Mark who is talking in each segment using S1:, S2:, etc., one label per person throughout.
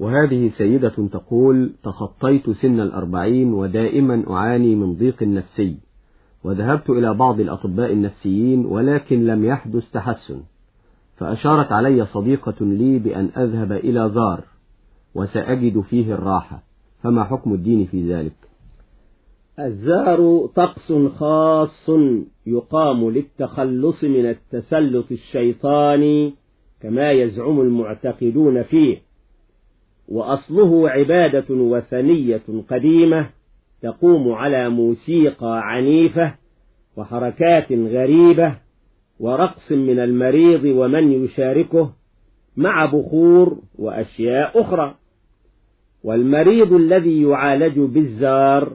S1: وهذه سيدة تقول تخطيت سن الأربعين ودائما أعاني من ضيق نفسي وذهبت إلى بعض الأطباء النفسيين ولكن لم يحدث تحسن فأشارت علي صديقة لي بأن أذهب إلى زار وسأجد فيه الراحة فما حكم الدين في ذلك؟
S2: الزار طقس خاص يقام للتخلص من التسلط الشيطاني كما يزعم المعتقدون فيه. وأصله عبادة وثنية قديمة تقوم على موسيقى عنيفة وحركات غريبة ورقص من المريض ومن يشاركه مع بخور وأشياء أخرى. والمريض الذي يعالج بالزار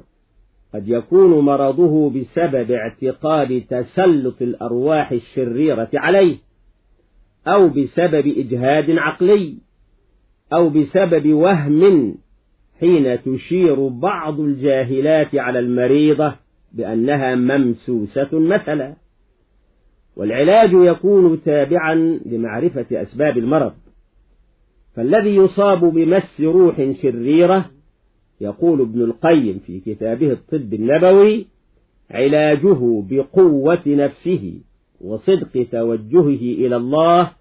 S2: قد يكون مرضه بسبب اعتقاد تسلط الأرواح الشريرة عليه أو بسبب إجهاد عقلي. أو بسبب وهم حين تشير بعض الجاهلات على المريضة بأنها ممسوسة مثلا. والعلاج يكون تابعا لمعرفة أسباب المرض. فالذي يصاب بمس روح شريرة يقول ابن القيم في كتابه الطب النبوي علاجه بقوة نفسه وصدق توجهه إلى الله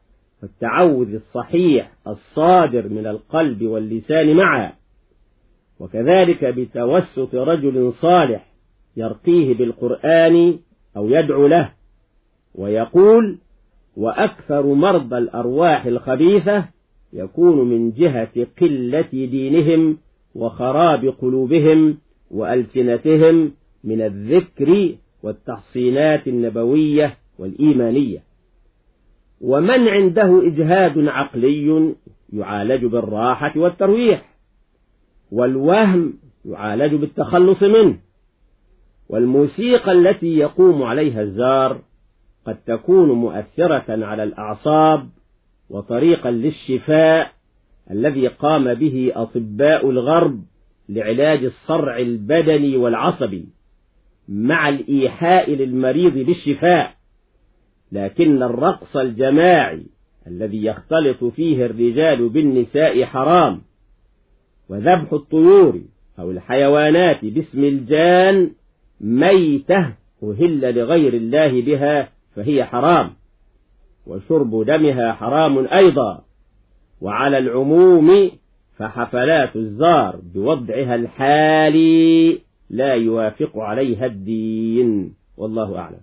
S2: والتعوذ الصحيح الصادر من القلب واللسان معا. وكذلك بتوسط رجل صالح يرقيه بالقرآن أو يدعو له ويقول وأكثر مرضى الأرواح الخبيثة يكون من جهة قلة دينهم وخراب قلوبهم وألسنتهم من الذكر والتحصينات النبوية والإيمانية. ومن عنده إجهاد عقلي يعالج بالراحة والترويح والوهم يعالج بالتخلص منه والموسيقى التي يقوم عليها الزار قد تكون مؤثرة على الأعصاب وطريقا للشفاء الذي قام به أطباء الغرب لعلاج الصرع البدني والعصبي مع الإيحاء للمريض بالشفاء. لكن الرقص الجماعي الذي يختلط فيه الرجال بالنساء حرام وذبح الطيور أو الحيوانات باسم الجان ميتة أهل لغير الله بها فهي حرام وشرب دمها حرام أيضا وعلى العموم فحفلات الزار بوضعها الحالي لا يوافق عليها الدين والله أعلم.